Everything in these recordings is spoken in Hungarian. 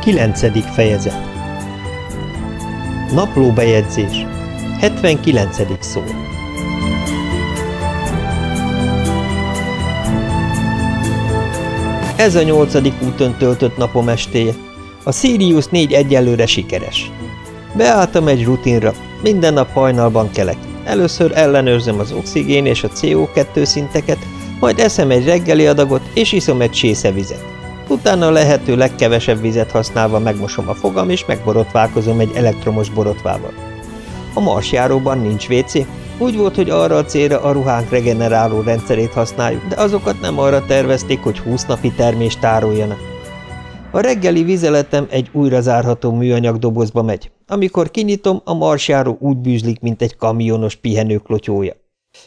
Kilencedik fejezet Naplóbejegyzés 79. szó Ez a nyolcadik úton töltött napom estéje. A Sirius 4 egyelőre sikeres. Beálltam egy rutinra, minden nap hajnalban kelek. Először ellenőrzöm az oxigén és a CO2 szinteket, majd eszem egy reggeli adagot és iszom egy csészevizet. Utána a lehető legkevesebb vizet használva megmosom a fogam, és megborotválkozom egy elektromos borotvával. A marsjáróban nincs WC, úgy volt, hogy arra a célra a ruhánk regeneráló rendszerét használjuk, de azokat nem arra tervezték, hogy 20 napi termést tároljanak. A reggeli vizeletem egy újra zárható műanyag dobozba megy. Amikor kinyitom, a marsjáró úgy bűzlik, mint egy kamionos pihenőklotyója.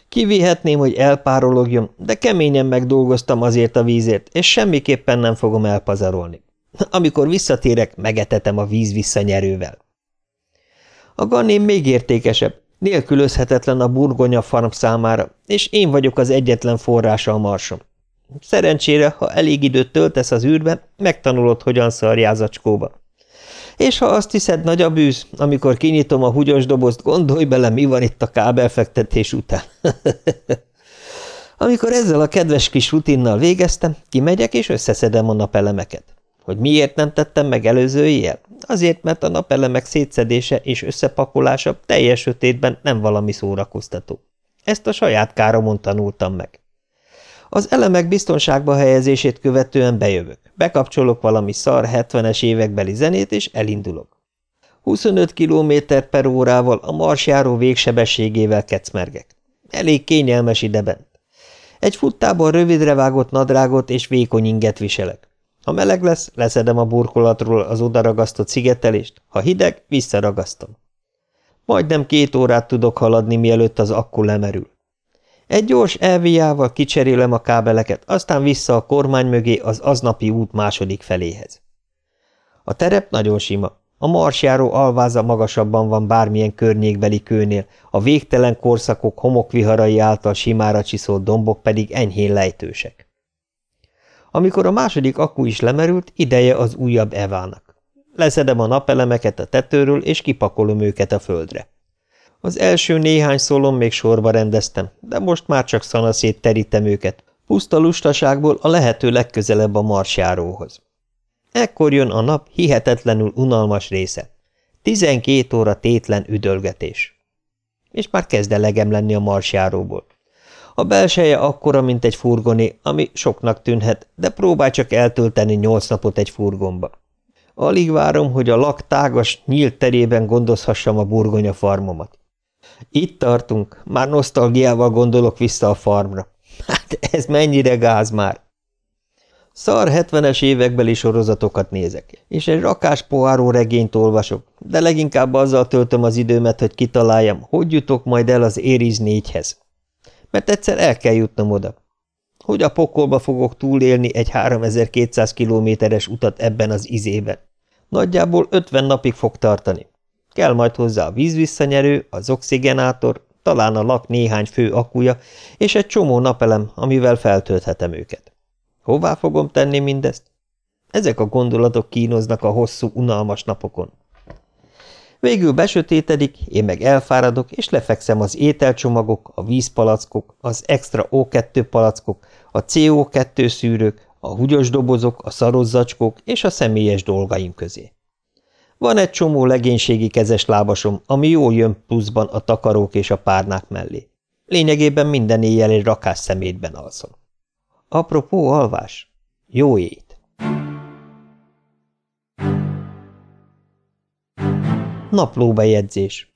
Kivihetném, hogy elpárologjon, de keményen megdolgoztam azért a vízért, és semmiképpen nem fogom elpazarolni. Amikor visszatérek, megetetem a víz visszanyerővel. A ganném még értékesebb, nélkülözhetetlen a burgonya farm számára, és én vagyok az egyetlen forrása a marsom. Szerencsére, ha elég időt töltesz az űrben, megtanulod, hogyan szarjázacskóba. És ha azt hiszed, nagy a bűz, amikor kinyitom a húgyos dobozt, gondolj bele, mi van itt a kábelfektetés után. amikor ezzel a kedves kis rutinnal végeztem, kimegyek és összeszedem a napelemeket. Hogy miért nem tettem meg előző éjjel? Azért, mert a napelemek szétszedése és összepakolása teljes sötétben nem valami szórakoztató. Ezt a saját káromon tanultam meg. Az elemek biztonságba helyezését követően bejövök. Bekapcsolok valami szar 70-es évekbeli zenét, és elindulok. 25 km per órával a marsjáró végsebességével kecmergek. Elég kényelmes ideben. Egy futtában rövidre vágott nadrágot és vékony inget viselek. Ha meleg lesz, leszedem a burkolatról az odaragasztott szigetelést, ha hideg, visszaragasztom. Majdnem két órát tudok haladni, mielőtt az akku lemerül. Egy gyors elviával kicserélem a kábeleket, aztán vissza a kormány mögé az aznapi út második feléhez. A terep nagyon sima. A marsjáró alváza magasabban van bármilyen környékbeli kőnél, a végtelen korszakok homokviharai által simára csiszolt dombok pedig enyhén lejtősek. Amikor a második akku is lemerült, ideje az újabb evának. Leszedem a napelemeket a tetőről, és kipakolom őket a földre. Az első néhány szólom még sorba rendeztem, de most már csak szanaszét terítem őket, puszta lustaságból a lehető legközelebb a marsjáróhoz. Ekkor jön a nap hihetetlenül unalmas része. Tizenkét óra tétlen üdölgetés. És már kezd elegem lenni a marsjáróból. A belseje akkora, mint egy furgoné, ami soknak tűnhet, de próbálj csak eltölteni nyolc napot egy furgonba. Alig várom, hogy a lak tágas, nyílt terében gondozhassam a burgonya farmomat. Itt tartunk, már nosztalgiával gondolok vissza a farmra. Hát ez mennyire gáz már! Szar hetvenes évekbeli sorozatokat nézek, és egy rakás poháró regényt olvasok, de leginkább azzal töltöm az időmet, hogy kitaláljam, hogy jutok majd el az Ériz négyhez. Mert egyszer el kell jutnom oda. Hogy a pokolba fogok túlélni egy 3200 kilométeres utat ebben az izében. Nagyjából 50 napig fog tartani. Kell majd hozzá a vízvisszanyerő, az oxigenátor, talán a lak néhány fő akuja, és egy csomó napelem, amivel feltölthetem őket. Hová fogom tenni mindezt? Ezek a gondolatok kínoznak a hosszú, unalmas napokon. Végül besötétedik, én meg elfáradok, és lefekszem az ételcsomagok, a vízpalackok, az extra O2 palackok, a CO2 szűrők, a húgyos dobozok, a szarozzacskók és a személyes dolgaim közé. Van egy csomó legénységi kezes lábasom, ami jól jön pluszban a takarók és a párnák mellé. Lényegében minden éjjel egy rakás szemétben alszom. Apropó alvás, jó ét! Naplóbejegyzés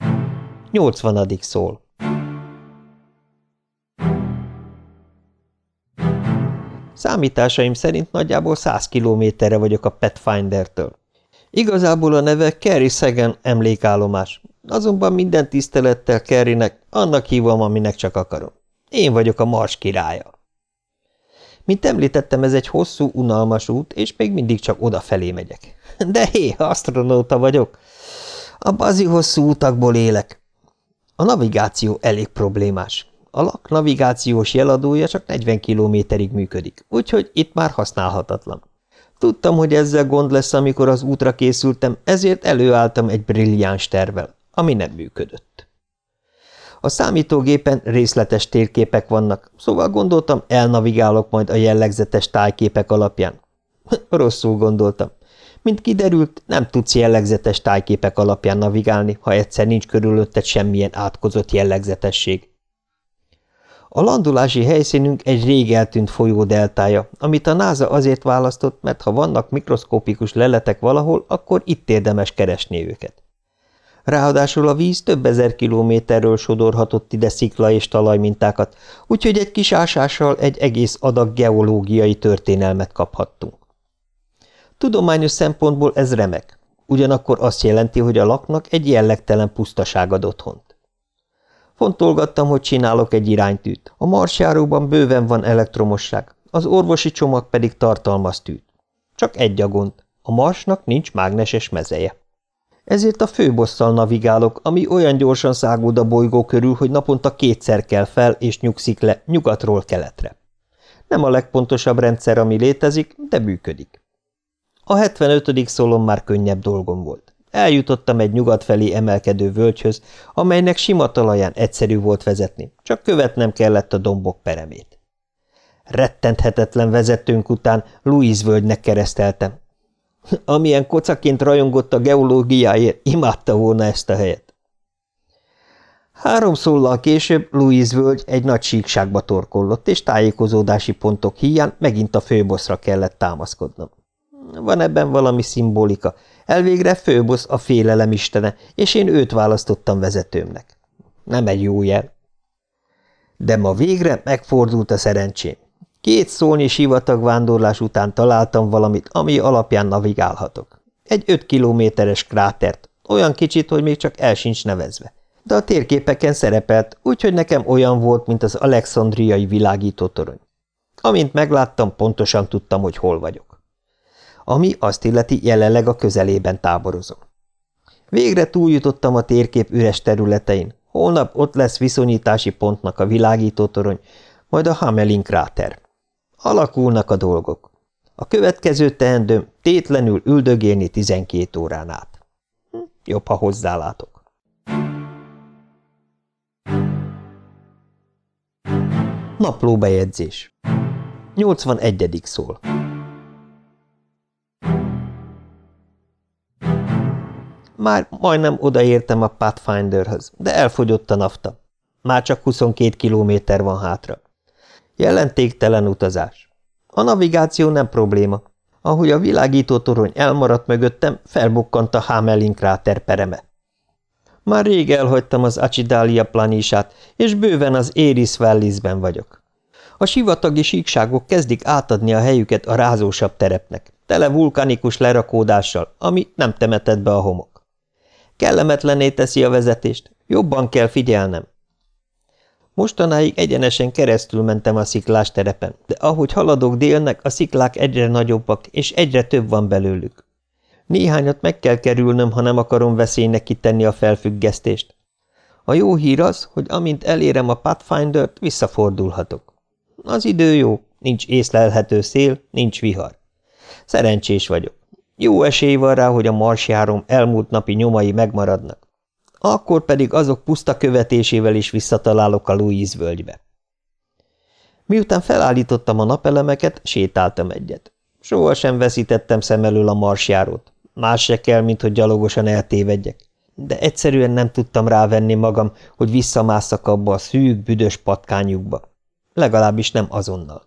80. szól Számításaim szerint nagyjából 100 kilométerre vagyok a Pathfinder-től. Igazából a neve Kerry Szegen emlékállomás, azonban minden tisztelettel Kerrynek, annak hívom, aminek csak akarom. Én vagyok a Mars királya. Mint említettem, ez egy hosszú, unalmas út, és még mindig csak odafelé megyek. De hé, asztronauta vagyok. A bazi hosszú utakból élek. A navigáció elég problémás. A lak navigációs jeladója csak 40 kilométerig működik, úgyhogy itt már használhatatlan. Tudtam, hogy ezzel gond lesz, amikor az útra készültem, ezért előálltam egy brilliáns tervel, ami nem működött. A számítógépen részletes térképek vannak, szóval gondoltam, elnavigálok majd a jellegzetes tájképek alapján. Rosszul gondoltam. Mint kiderült, nem tudsz jellegzetes tájképek alapján navigálni, ha egyszer nincs körülötted semmilyen átkozott jellegzetesség. A landulási helyszínünk egy rég eltűnt folyó deltája, amit a NASA azért választott, mert ha vannak mikroszkópikus leletek valahol, akkor itt érdemes keresni őket. Ráadásul a víz több ezer kilométerről sodorhatott ide szikla és talajmintákat, úgyhogy egy kis ásással egy egész adag geológiai történelmet kaphattunk. Tudományos szempontból ez remek, ugyanakkor azt jelenti, hogy a laknak egy jellegtelen pusztaság ad otthont. Fontolgattam, hogy csinálok egy iránytűt. A marsjáróban bőven van elektromosság, az orvosi csomag pedig tartalmaz tűt. Csak egy a gond, a marsnak nincs mágneses mezeje. Ezért a főbosszal navigálok, ami olyan gyorsan száguld a bolygó körül, hogy naponta kétszer kell fel és nyugszik le nyugatról keletre. Nem a legpontosabb rendszer, ami létezik, de működik. A 75. szólon már könnyebb dolgom volt. Eljutottam egy nyugat felé emelkedő völgyhöz, amelynek sima talaján egyszerű volt vezetni, csak követnem kellett a dombok peremét. Rettenthetetlen vezetőnk után Louis völgynek kereszteltem, Amilyen kocaként rajongott a geológiáért, imádta volna ezt a helyet. Három szóllal később Louis völgy egy nagy síkságba torkollott, és tájékozódási pontok híján megint a főboszra kellett támaszkodnom. Van ebben valami szimbolika. Elvégre főbosz a félelem istene, és én őt választottam vezetőmnek. Nem egy jó jel. De ma végre megfordult a szerencsém. Két szólnyi sivatag vándorlás után találtam valamit, ami alapján navigálhatok. Egy öt kilométeres krátert, olyan kicsit, hogy még csak el sincs nevezve. De a térképeken szerepelt, úgyhogy nekem olyan volt, mint az alexandriai világítótorony. Amint megláttam, pontosan tudtam, hogy hol vagyok. Ami azt illeti, jelenleg a közelében táborozom. Végre túljutottam a térkép üres területein. Holnap ott lesz viszonyítási pontnak a világítótorony, majd a Hamelin kráter. Alakulnak a dolgok. A következő teendőm tétlenül üldögélni 12 órán át. Hm, jobb, ha hozzálátok. Naplóbejegyzés 81. szól Már majdnem odaértem a Pathfinderhöz, de elfogyott a nafta. Már csak 22 kilométer van hátra. Jelentéktelen utazás. A navigáció nem probléma. Ahogy a világító torony elmaradt mögöttem, felbukkant a Hamelin kráter pereme. Már rég elhagytam az Acidalia planísát, és bőven az Éris Vallisben vagyok. A sivatagi síkságok kezdik átadni a helyüket a rázósabb terepnek, tele vulkanikus lerakódással, ami nem temetett be a homok. Kellemetlené teszi a vezetést, jobban kell figyelnem. Mostanáig egyenesen keresztül mentem a sziklás terepen, de ahogy haladok délnek, a sziklák egyre nagyobbak, és egyre több van belőlük. Néhányat meg kell kerülnöm, ha nem akarom veszélynek kitenni a felfüggesztést. A jó hír az, hogy amint elérem a Pathfinder-t, visszafordulhatok. Az idő jó, nincs észlelhető szél, nincs vihar. Szerencsés vagyok. Jó esély van rá, hogy a marsjárom elmúlt napi nyomai megmaradnak. Akkor pedig azok puszta követésével is visszatalálok a Louise völgybe. Miután felállítottam a napelemeket, sétáltam egyet. Soha sem veszítettem szem elől a marsjárót. Más se kell, mint hogy gyalogosan eltévedjek. De egyszerűen nem tudtam rávenni magam, hogy visszamásszak abba a szűk, büdös patkányukba. Legalábbis nem azonnal.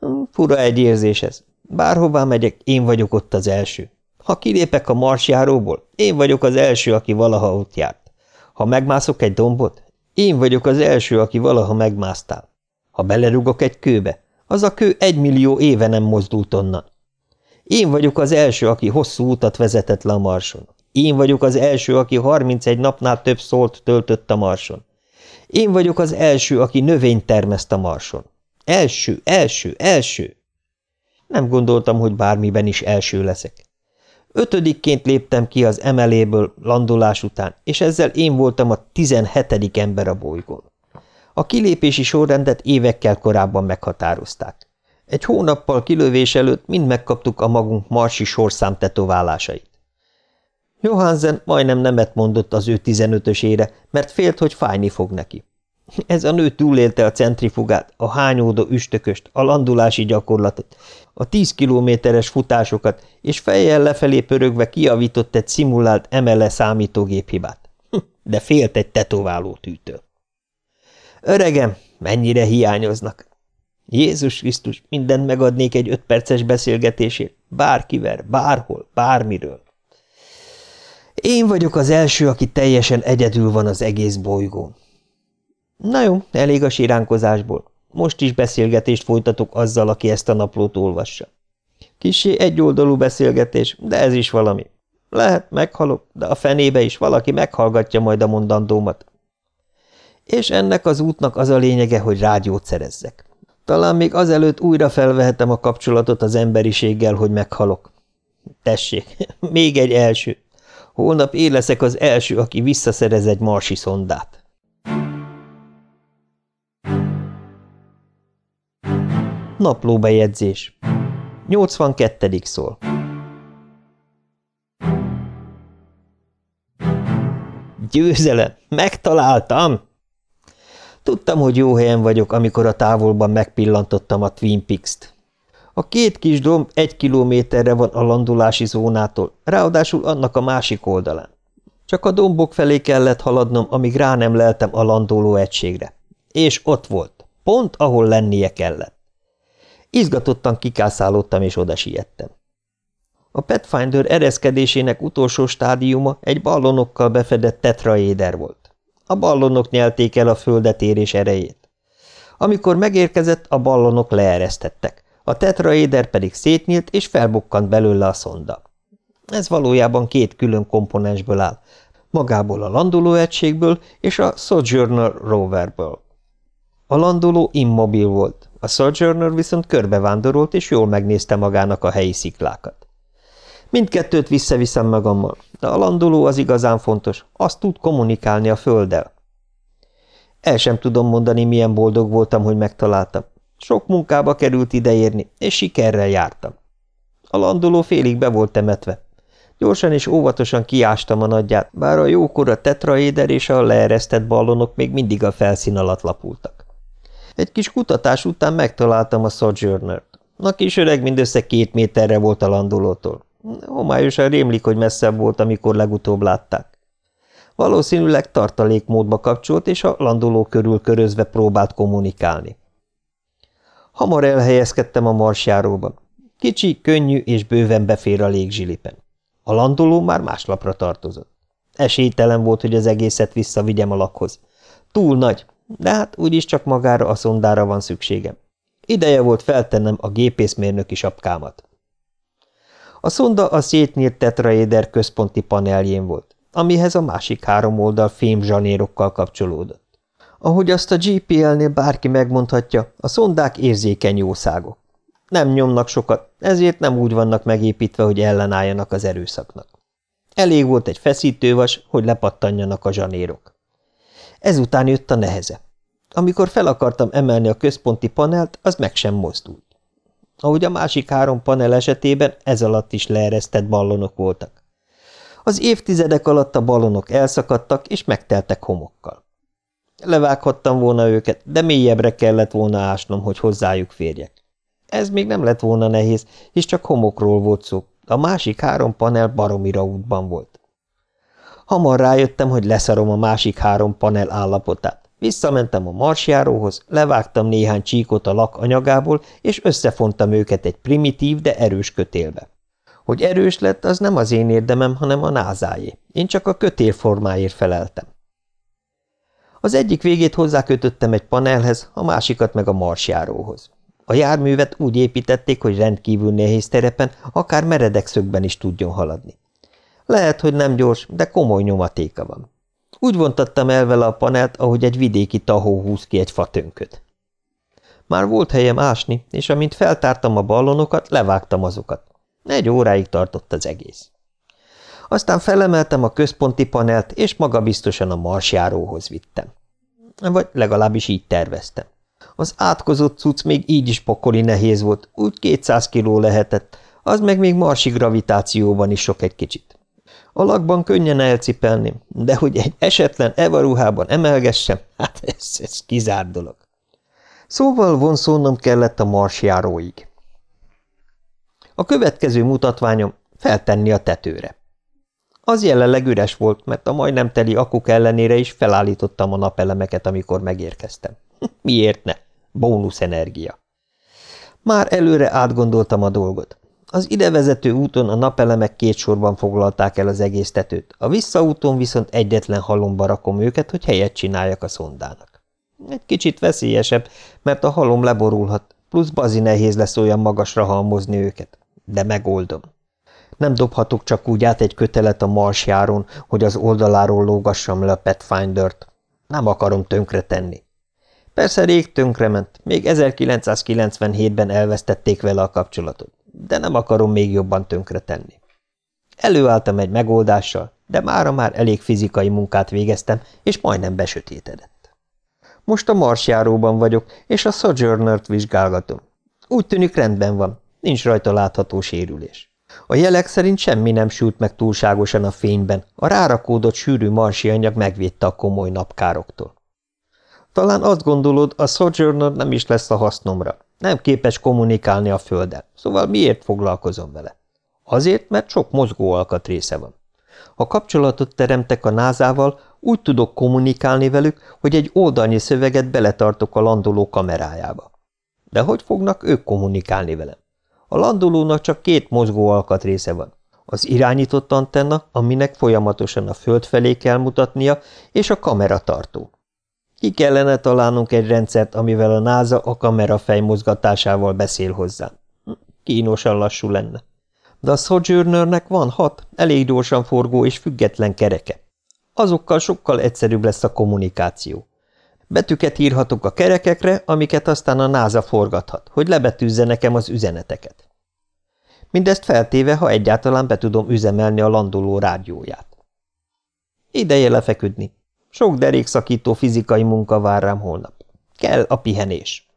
Hm, fura egy érzés ez. Bárhová megyek, én vagyok ott az első. Ha kilépek a marsjáróból, én vagyok az első, aki valaha ott járt. Ha megmászok egy dombot, én vagyok az első, aki valaha megmásztál. Ha belerugok egy kőbe, az a kő egymillió éve nem mozdult onnan. Én vagyok az első, aki hosszú utat vezetett le a marson. Én vagyok az első, aki 31 napnál több szólt töltött a marson. Én vagyok az első, aki növényt termeszt a marson. Első, első, első! Nem gondoltam, hogy bármiben is első leszek. Ötödikként léptem ki az emeléből landolás után, és ezzel én voltam a tizenhetedik ember a bolygón. A kilépési sorrendet évekkel korábban meghatározták. Egy hónappal kilövés előtt mind megkaptuk a magunk marsi sorszám tetoválásait. Johansen majdnem nemet mondott az ő tizenötösére, mert félt, hogy fájni fog neki. Ez a nő túlélte a centrifugát, a hányódó üstököst, a landulási gyakorlatot, a tíz kilométeres futásokat, és fejjel lefelé pörögve kiavított egy szimulált emele számítógéphibát. Hm, de félt egy tetoválótűtől. Öregem, mennyire hiányoznak! Jézus Krisztus, mindent megadnék egy öt perces beszélgetésért, bárkivel, bárhol, bármiről. Én vagyok az első, aki teljesen egyedül van az egész bolygón. Na jó, elég a siránkozásból. Most is beszélgetést folytatok azzal, aki ezt a naplót olvassa. Kissé egyoldalú beszélgetés, de ez is valami. Lehet, meghalok, de a fenébe is valaki meghallgatja majd a mondandómat. És ennek az útnak az a lényege, hogy rádiót szerezzek. Talán még azelőtt újra felvehetem a kapcsolatot az emberiséggel, hogy meghalok. Tessék, még egy első. Holnap én leszek az első, aki visszaszerez egy marsi szondát. Naplóbejegyzés 82. szól Győzelem! Megtaláltam! Tudtam, hogy jó helyen vagyok, amikor a távolban megpillantottam a Twin Peaks-t. A két kis domb egy kilométerre van a landulási zónától, ráadásul annak a másik oldalán. Csak a dombok felé kellett haladnom, amíg rá nem leltem a landoló egységre. És ott volt, pont ahol lennie kellett. Izgatottan kikászálódtam és oda siettem. A Pathfinder ereszkedésének utolsó stádiuma egy ballonokkal befedett tetraéder volt. A ballonok nyelték el a földet érés erejét. Amikor megérkezett, a ballonok leeresztettek, a tetraéder pedig szétnyílt és felbukkant belőle a szonda. Ez valójában két külön komponensből áll, magából a landolóegységből és a Sojourner roverből. A landoló immobil volt, a Sojourner viszont körbevándorolt, és jól megnézte magának a helyi sziklákat. Mindkettőt visszaviszem magammal, de a landoló az igazán fontos, azt tud kommunikálni a földdel. El sem tudom mondani, milyen boldog voltam, hogy megtaláltam. Sok munkába került ideérni, és sikerrel jártam. A landoló félig be volt temetve. Gyorsan és óvatosan kiástam a nagyját, bár a jókora tetraéder és a leeresztett ballonok még mindig a felszín alatt lapultak. Egy kis kutatás után megtaláltam a Sojourner-t. A kis öreg mindössze két méterre volt a landolótól. Homályosan rémlik, hogy messzebb volt, amikor legutóbb látták. Valószínűleg tartalékmódba kapcsolt, és a landoló körül körözve próbált kommunikálni. Hamar elhelyezkedtem a marsjáróban. Kicsi, könnyű és bőven befér a légzsilipen. A landoló már más lapra tartozott. Esélytelen volt, hogy az egészet visszavigyem a lakhoz. Túl nagy, de hát úgyis csak magára a szondára van szükségem. Ideje volt feltennem a gépészmérnöki sapkámat. A szonda a szétnyírt tetraéder központi paneljén volt, amihez a másik három oldal fém zsanérokkal kapcsolódott. Ahogy azt a GPL-nél bárki megmondhatja, a szondák érzékeny jószágok. Nem nyomnak sokat, ezért nem úgy vannak megépítve, hogy ellenálljanak az erőszaknak. Elég volt egy feszítővas, hogy lepattanjanak a zsanérok. Ezután jött a neheze. Amikor fel akartam emelni a központi panelt, az meg sem mozdult. Ahogy a másik három panel esetében, ez alatt is leeresztett ballonok voltak. Az évtizedek alatt a ballonok elszakadtak és megteltek homokkal. Levághattam volna őket, de mélyebbre kellett volna ásnom, hogy hozzájuk férjek. Ez még nem lett volna nehéz, és csak homokról volt szó. A másik három panel baromira útban volt. Hamar rájöttem, hogy leszarom a másik három panel állapotát. Visszamentem a marsjáróhoz, levágtam néhány csíkot a lak anyagából, és összefontam őket egy primitív, de erős kötélbe. Hogy erős lett, az nem az én érdemem, hanem a názáé. Én csak a kötél formáért feleltem. Az egyik végét hozzákötöttem egy panelhez, a másikat meg a marsjáróhoz. A járművet úgy építették, hogy rendkívül nehéz terepen, akár meredek szögben is tudjon haladni. Lehet, hogy nem gyors, de komoly nyomatéka van. Úgy vontattam el vele a panelt, ahogy egy vidéki tahó húz ki egy fatönköt. Már volt helyem ásni, és amint feltártam a ballonokat, levágtam azokat. Egy óráig tartott az egész. Aztán felemeltem a központi panelt, és magabiztosan a marsjáróhoz vittem. Vagy legalábbis így terveztem. Az átkozott cucc még így is pokoli nehéz volt, úgy 200 kiló lehetett, az meg még marsi gravitációban is sok egy kicsit. Alakban könnyen elcipelném, de hogy egy esetlen evaruhában emelgessem, hát ez, ez kizárt dolog. Szóval vonszolnom kellett a marsjáróig. A következő mutatványom feltenni a tetőre. Az jelenleg üres volt, mert a majdnem teli akuk ellenére is felállítottam a napelemeket, amikor megérkeztem. Miért ne? Bónusz energia. Már előre átgondoltam a dolgot. Az idevezető úton a napelemek két sorban foglalták el az egész tetőt, a visszaúton viszont egyetlen halomba rakom őket, hogy helyet csináljak a szondának. Egy kicsit veszélyesebb, mert a halom leborulhat, plusz bazi nehéz lesz olyan magasra halmozni őket, de megoldom. Nem dobhatok csak úgy át egy kötelet a marsjáron, hogy az oldaláról lógassam le a Pathfinder-t. Nem akarom tönkretenni. Persze rég tönkrement, még 1997-ben elvesztették vele a kapcsolatot, de nem akarom még jobban tönkretenni. Előálltam egy megoldással, de mára már elég fizikai munkát végeztem, és majdnem besötétedett. Most a marsjáróban vagyok, és a Sojourner-t vizsgálgatom. Úgy tűnik rendben van, nincs rajta látható sérülés. A jelek szerint semmi nem sült meg túlságosan a fényben, a rárakódott sűrű marsi anyag megvédte a komoly napkároktól. Talán azt gondolod, a Sojourner nem is lesz a hasznomra. Nem képes kommunikálni a földdel, szóval miért foglalkozom vele? Azért, mert sok mozgó alkatrésze van. Ha kapcsolatot teremtek a názával, úgy tudok kommunikálni velük, hogy egy oldalnyi szöveget beletartok a landoló kamerájába. De hogy fognak ők kommunikálni velem? A landolónak csak két mozgó alkatrésze van. Az irányított antenna, aminek folyamatosan a föld felé kell mutatnia, és a kameratartó. Ki kellene találnunk egy rendszert, amivel a náza a kamera fejmozgatásával beszél hozzám. Kínosan lassú lenne. De a Sojournernek van hat, elég gyorsan forgó és független kereke. Azokkal sokkal egyszerűbb lesz a kommunikáció. Betűket írhatok a kerekekre, amiket aztán a náza forgathat, hogy lebetűzze nekem az üzeneteket. Mindezt feltéve, ha egyáltalán be tudom üzemelni a landoló rádióját. Ideje lefeküdni. Sok derékszakító fizikai munka vár rám holnap. Kell a pihenés.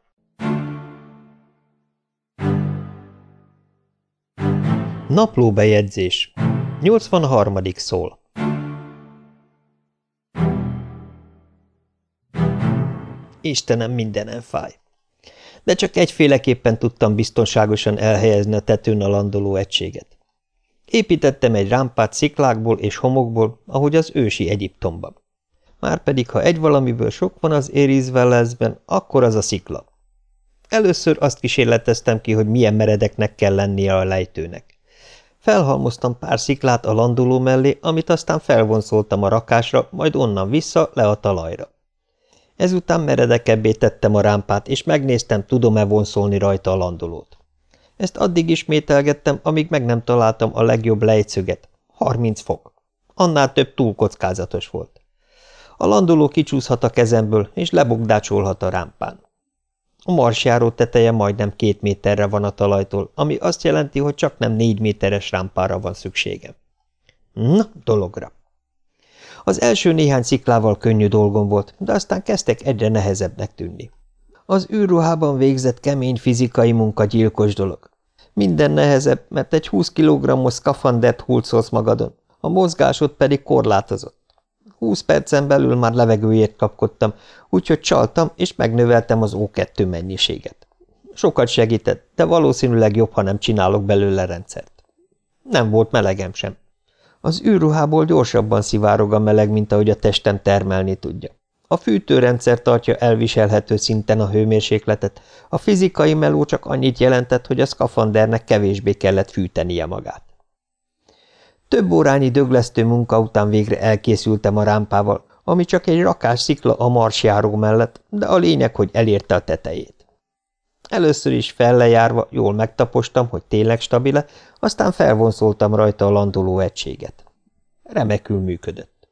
Naplóbejegyzés 83. szól Istenem, mindenen fáj. De csak egyféleképpen tudtam biztonságosan elhelyezni a tetőn a landoló egységet. Építettem egy rámpát sziklákból és homokból, ahogy az ősi Egyiptomban. Márpedig, ha egy valamiből sok van az Érizvelezben, akkor az a szikla. Először azt kísérleteztem ki, hogy milyen meredeknek kell lennie a lejtőnek. Felhalmoztam pár sziklát a landoló mellé, amit aztán felvonszoltam a rakásra, majd onnan vissza le a talajra. Ezután meredekebbé tettem a rámpát, és megnéztem, tudom-e vonszolni rajta a landolót. Ezt addig ismételgettem, amíg meg nem találtam a legjobb lejtszöget. 30 fok. Annál több túl kockázatos volt. A landoló kicsúszhat a kezemből, és lebogdácsolhat a rámpán. A marsjáró teteje majdnem két méterre van a talajtól, ami azt jelenti, hogy csak nem négy méteres rámpára van szükségem. Na, dologra. Az első néhány sziklával könnyű dolgom volt, de aztán kezdtek egyre nehezebbnek tűnni. Az űrruhában végzett kemény fizikai munka gyilkos dolog. Minden nehezebb, mert egy 20 kg-os szkafandert magadon, a mozgásod pedig korlátozott. Húsz percen belül már levegőért kapkodtam, úgyhogy csaltam, és megnöveltem az O2 mennyiséget. Sokat segített, de valószínűleg jobb, ha nem csinálok belőle rendszert. Nem volt melegem sem. Az űrruhából gyorsabban szivárog a meleg, mint ahogy a testem termelni tudja. A fűtőrendszer tartja elviselhető szinten a hőmérsékletet, a fizikai meló csak annyit jelentett, hogy a szkafandernek kevésbé kellett fűtenie magát. Több órányi döglesztő munka után végre elkészültem a rámpával, ami csak egy rakás szikla a marsjáró mellett, de a lényeg, hogy elérte a tetejét. Először is fellejárva jól megtapostam, hogy tényleg stabile, aztán felvonszoltam rajta a landoló egységet. Remekül működött.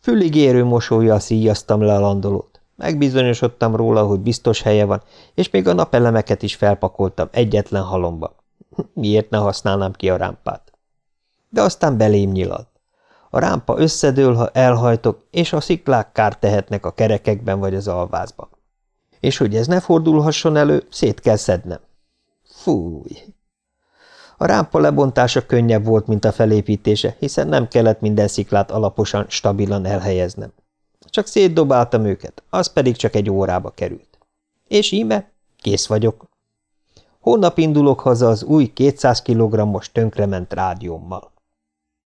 Fülig érő mosolyjal szíjaztam le a landolót. Megbizonyosodtam róla, hogy biztos helye van, és még a napelemeket is felpakoltam egyetlen halomba. Miért ne használnám ki a rámpát? De aztán belém nyilalt. A rámpa összedől, ha elhajtok, és a sziklák kárt tehetnek a kerekekben vagy az alvázban. És hogy ez ne fordulhasson elő, szét kell szednem. Fúj! A rámpa lebontása könnyebb volt, mint a felépítése, hiszen nem kellett minden sziklát alaposan, stabilan elhelyeznem. Csak szétdobáltam őket, az pedig csak egy órába került. És íme, kész vagyok. Holnap indulok haza az új 200 kg-os tönkrement rádiómmal.